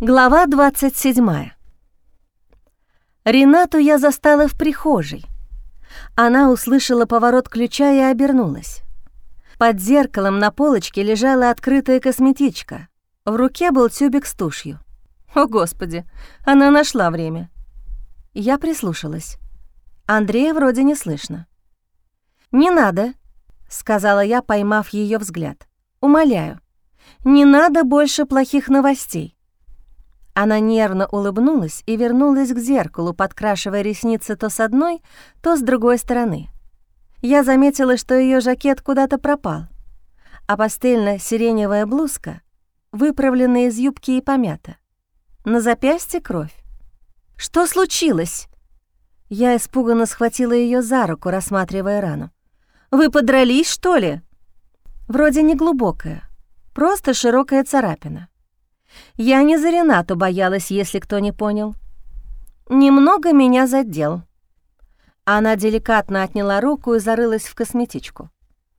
Глава 27. Ренату я застала в прихожей. Она услышала поворот ключа и обернулась. Под зеркалом на полочке лежала открытая косметичка. В руке был тюбик с тушью. О, Господи, она нашла время. Я прислушалась. Андрея вроде не слышно. «Не надо», — сказала я, поймав ее взгляд. «Умоляю, не надо больше плохих новостей. Она нервно улыбнулась и вернулась к зеркалу, подкрашивая ресницы то с одной, то с другой стороны. Я заметила, что ее жакет куда-то пропал, а пастельно-сиреневая блузка выправлена из юбки и помята. На запястье кровь. «Что случилось?» Я испуганно схватила ее за руку, рассматривая рану. «Вы подрались, что ли?» «Вроде не глубокая, просто широкая царапина». Я не за Ренату боялась, если кто не понял. Немного меня задел. Она деликатно отняла руку и зарылась в косметичку.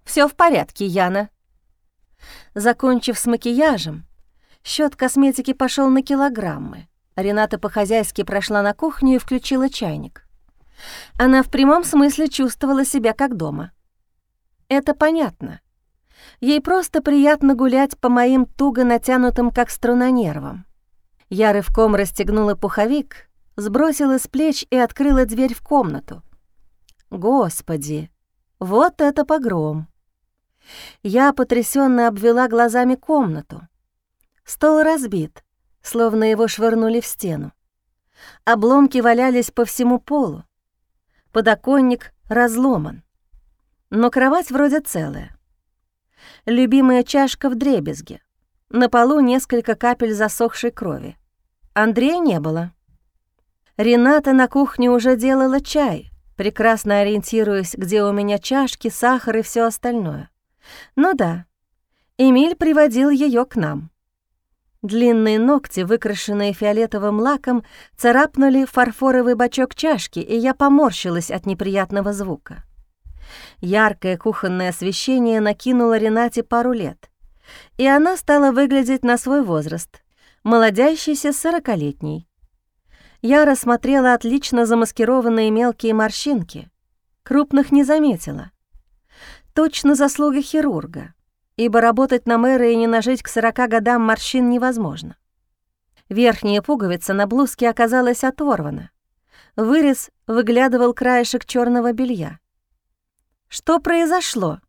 Все в порядке, Яна». Закончив с макияжем, счет косметики пошел на килограммы. Рената по-хозяйски прошла на кухню и включила чайник. Она в прямом смысле чувствовала себя как дома. Это понятно. Ей просто приятно гулять по моим туго натянутым, как струна, нервам. Я рывком расстегнула пуховик, сбросила с плеч и открыла дверь в комнату. Господи, вот это погром! Я потрясенно обвела глазами комнату. Стол разбит, словно его швырнули в стену. Обломки валялись по всему полу. Подоконник разломан. Но кровать вроде целая любимая чашка в дребезге. На полу несколько капель засохшей крови. Андрея не было. Рената на кухне уже делала чай, прекрасно ориентируясь, где у меня чашки, сахар и все остальное. Ну да, Эмиль приводил ее к нам. Длинные ногти, выкрашенные фиолетовым лаком, царапнули фарфоровый бачок чашки, и я поморщилась от неприятного звука. Яркое кухонное освещение накинуло Ренате пару лет, и она стала выглядеть на свой возраст, молодящейся сорокалетней. Я рассмотрела отлично замаскированные мелкие морщинки, крупных не заметила. Точно заслуга хирурга, ибо работать на мэра и не нажить к сорока годам морщин невозможно. Верхняя пуговица на блузке оказалась оторвана. Вырез выглядывал краешек черного белья. Что произошло?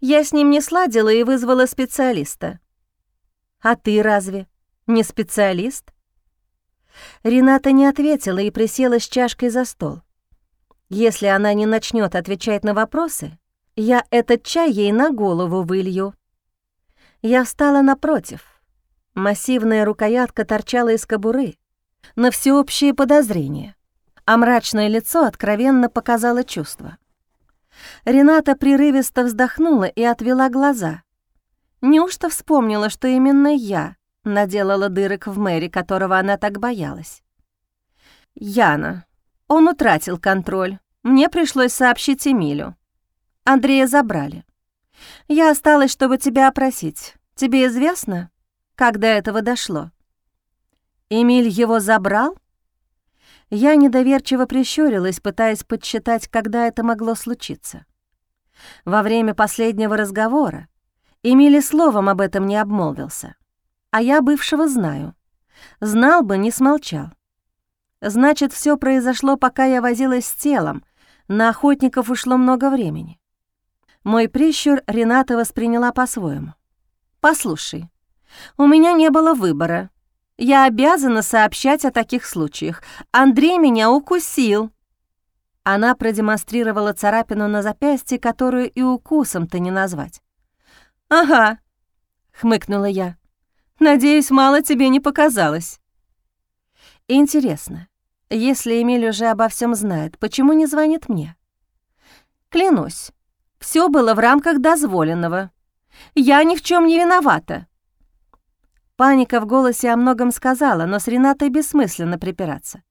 Я с ним не сладила и вызвала специалиста. А ты разве не специалист? Рената не ответила и присела с чашкой за стол. Если она не начнет отвечать на вопросы, я этот чай ей на голову вылью. Я встала напротив. Массивная рукоятка торчала из кобуры, на всеобщее подозрение, а мрачное лицо откровенно показало чувство. Рената прерывисто вздохнула и отвела глаза. Неужто вспомнила, что именно я наделала дырок в мэре, которого она так боялась? «Яна, он утратил контроль. Мне пришлось сообщить Эмилю. Андрея забрали. Я осталась, чтобы тебя опросить. Тебе известно, как до этого дошло?» «Эмиль его забрал?» Я недоверчиво прищурилась, пытаясь подсчитать, когда это могло случиться. Во время последнего разговора Эмили словом об этом не обмолвился. А я бывшего знаю. Знал бы, не смолчал. Значит, все произошло, пока я возилась с телом. На охотников ушло много времени. Мой прищур Рената восприняла по-своему. «Послушай, у меня не было выбора. Я обязана сообщать о таких случаях. Андрей меня укусил». Она продемонстрировала царапину на запястье, которую и укусом-то не назвать. «Ага», — хмыкнула я. «Надеюсь, мало тебе не показалось». «Интересно, если Эмиль уже обо всем знает, почему не звонит мне?» «Клянусь, все было в рамках дозволенного. Я ни в чем не виновата», Паника в голосе о многом сказала, но с Ренатой бессмысленно припираться.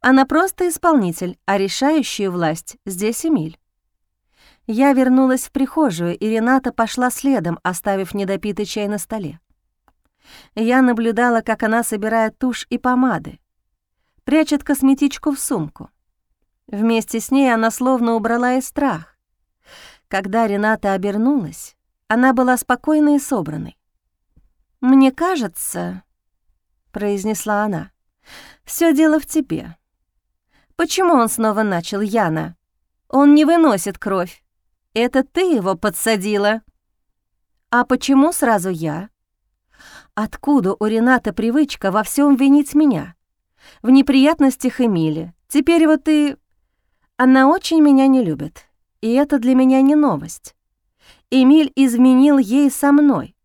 Она просто исполнитель, а решающую власть здесь Эмиль. Я вернулась в прихожую, и Рената пошла следом, оставив недопитый чай на столе. Я наблюдала, как она собирает тушь и помады, прячет косметичку в сумку. Вместе с ней она словно убрала и страх. Когда Рената обернулась, она была спокойной и собранной. «Мне кажется», — произнесла она, — «всё дело в тебе. Почему он снова начал, Яна? Он не выносит кровь. Это ты его подсадила». «А почему сразу я?» Откуда у Рената привычка во всем винить меня? В неприятностях Эмили. Теперь вот и... Она очень меня не любит, и это для меня не новость. Эмиль изменил ей со мной.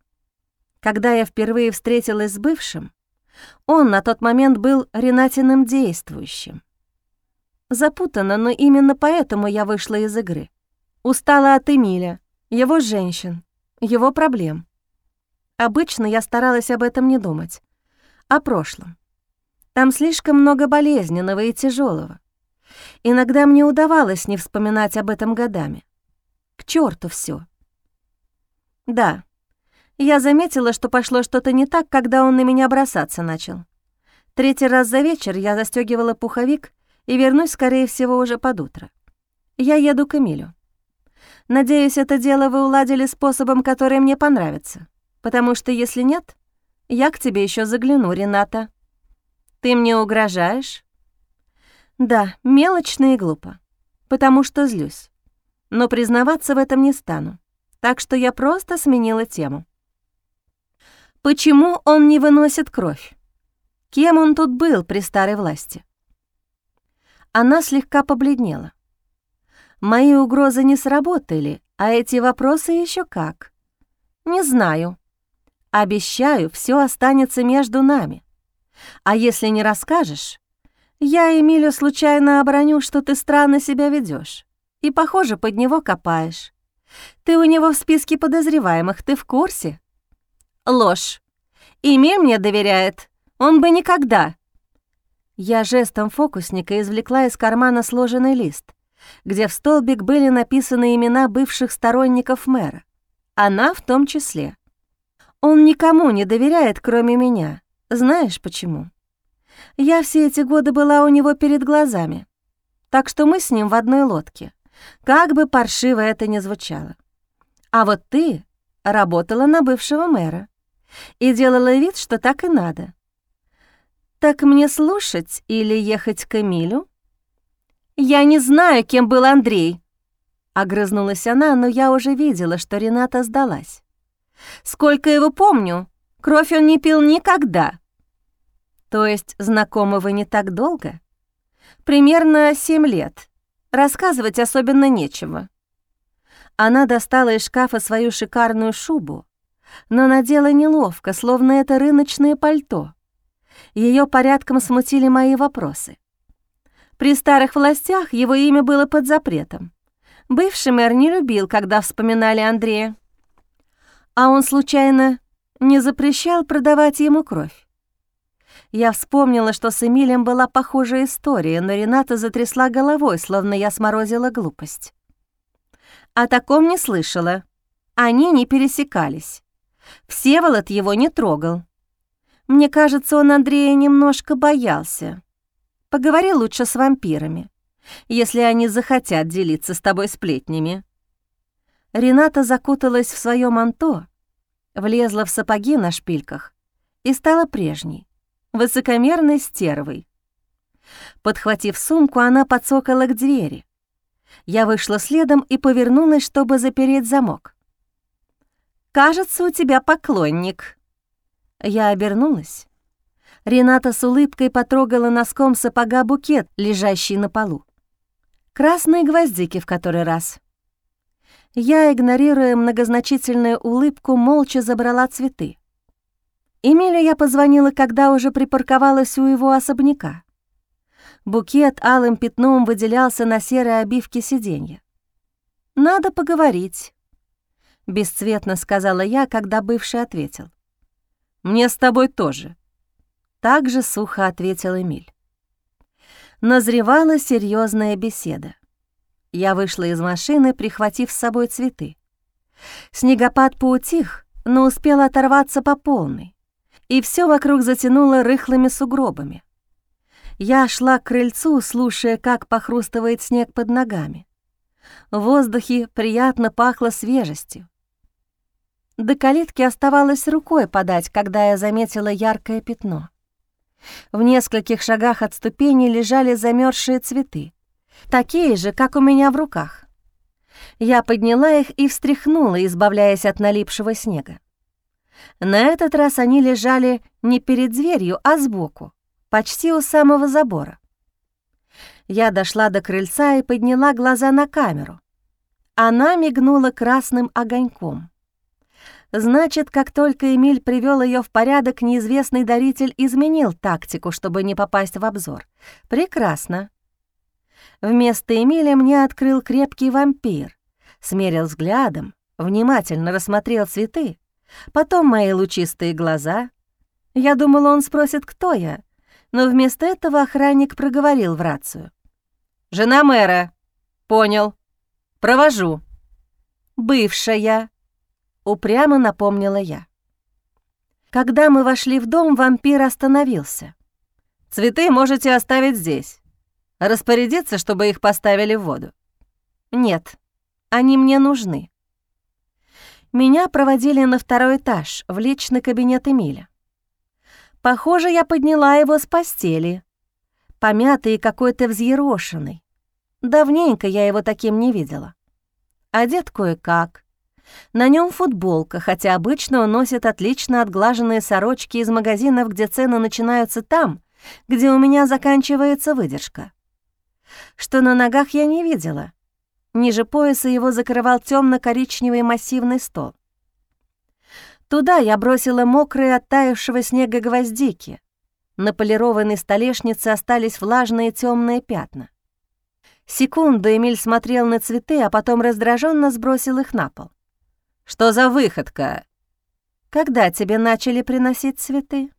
Когда я впервые встретилась с бывшим, он на тот момент был Ренатиным действующим. Запутанно, но именно поэтому я вышла из игры. Устала от Эмиля, его женщин, его проблем. Обычно я старалась об этом не думать. О прошлом. Там слишком много болезненного и тяжелого. Иногда мне удавалось не вспоминать об этом годами. К черту все. Да, я заметила, что пошло что-то не так, когда он на меня бросаться начал. Третий раз за вечер я застегивала пуховик и вернусь, скорее всего, уже под утро. Я еду к Эмилю. Надеюсь, это дело вы уладили способом, который мне понравится потому что если нет, я к тебе еще загляну, Рената. Ты мне угрожаешь? Да, мелочно и глупо, потому что злюсь. Но признаваться в этом не стану, так что я просто сменила тему. Почему он не выносит кровь? Кем он тут был при старой власти? Она слегка побледнела. Мои угрозы не сработали, а эти вопросы еще как. Не знаю, Обещаю, все останется между нами. А если не расскажешь, я Эмилю случайно оброню, что ты странно себя ведешь и, похоже, под него копаешь. Ты у него в списке подозреваемых, ты в курсе? Ложь. Эмиль мне доверяет. Он бы никогда. Я жестом фокусника извлекла из кармана сложенный лист, где в столбик были написаны имена бывших сторонников мэра. Она в том числе. Он никому не доверяет, кроме меня. Знаешь почему? Я все эти годы была у него перед глазами, так что мы с ним в одной лодке, как бы паршиво это ни звучало. А вот ты работала на бывшего мэра и делала вид, что так и надо. Так мне слушать или ехать к Эмилю? Я не знаю, кем был Андрей. Огрызнулась она, но я уже видела, что Рената сдалась. Сколько его помню, кровь он не пил никогда. То есть знакомы вы не так долго? Примерно семь лет. Рассказывать особенно нечего. Она достала из шкафа свою шикарную шубу, но надела неловко, словно это рыночное пальто. Ее порядком смутили мои вопросы. При старых властях его имя было под запретом. Бывший мэр не любил, когда вспоминали Андрея. А он, случайно, не запрещал продавать ему кровь? Я вспомнила, что с Эмилем была похожая история, но Рената затрясла головой, словно я сморозила глупость. О таком не слышала. Они не пересекались. Всеволод его не трогал. Мне кажется, он Андрея немножко боялся. Поговори лучше с вампирами, если они захотят делиться с тобой сплетнями. Рената закуталась в своё манто, влезла в сапоги на шпильках и стала прежней, высокомерной стервой. Подхватив сумку, она подсокала к двери. Я вышла следом и повернулась, чтобы запереть замок. «Кажется, у тебя поклонник». Я обернулась. Рената с улыбкой потрогала носком сапога букет, лежащий на полу. Красные гвоздики в который раз. Я, игнорируя многозначительную улыбку, молча забрала цветы. Эмилю я позвонила, когда уже припарковалась у его особняка. Букет алым пятном выделялся на серой обивке сиденья. «Надо поговорить», — бесцветно сказала я, когда бывший ответил. «Мне с тобой тоже», — так же сухо ответил Эмиль. Назревала серьезная беседа. Я вышла из машины, прихватив с собой цветы. Снегопад поутих, но успела оторваться по полной. и все вокруг затянуло рыхлыми сугробами. Я шла к крыльцу, слушая, как похрустывает снег под ногами. В воздухе приятно пахло свежестью. До калитки оставалось рукой подать, когда я заметила яркое пятно. В нескольких шагах от ступени лежали замерзшие цветы, такие же, как у меня в руках. Я подняла их и встряхнула, избавляясь от налипшего снега. На этот раз они лежали не перед дверью, а сбоку, почти у самого забора. Я дошла до крыльца и подняла глаза на камеру. Она мигнула красным огоньком. Значит, как только Эмиль привел ее в порядок, неизвестный даритель изменил тактику, чтобы не попасть в обзор. Прекрасно. Вместо Эмиля мне открыл крепкий вампир, смерил взглядом, внимательно рассмотрел цветы, потом мои лучистые глаза. Я думала, он спросит, кто я, но вместо этого охранник проговорил в рацию. «Жена мэра. Понял. Провожу». «Бывшая», — упрямо напомнила я. Когда мы вошли в дом, вампир остановился. «Цветы можете оставить здесь. Распорядиться, чтобы их поставили в воду». «Нет, они мне нужны». Меня проводили на второй этаж, в личный кабинет Эмиля. Похоже, я подняла его с постели. Помятый и какой-то взъерошенный. Давненько я его таким не видела. Одет кое-как. На нем футболка, хотя обычно он носит отлично отглаженные сорочки из магазинов, где цены начинаются там, где у меня заканчивается выдержка. Что на ногах я не видела. Ниже пояса его закрывал темно коричневый массивный стол. Туда я бросила мокрые от таявшего снега гвоздики. На полированной столешнице остались влажные темные пятна. Секунду Эмиль смотрел на цветы, а потом раздраженно сбросил их на пол. «Что за выходка?» «Когда тебе начали приносить цветы?»